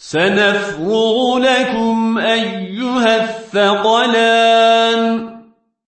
سنفرغ لكم أيها الثقلان.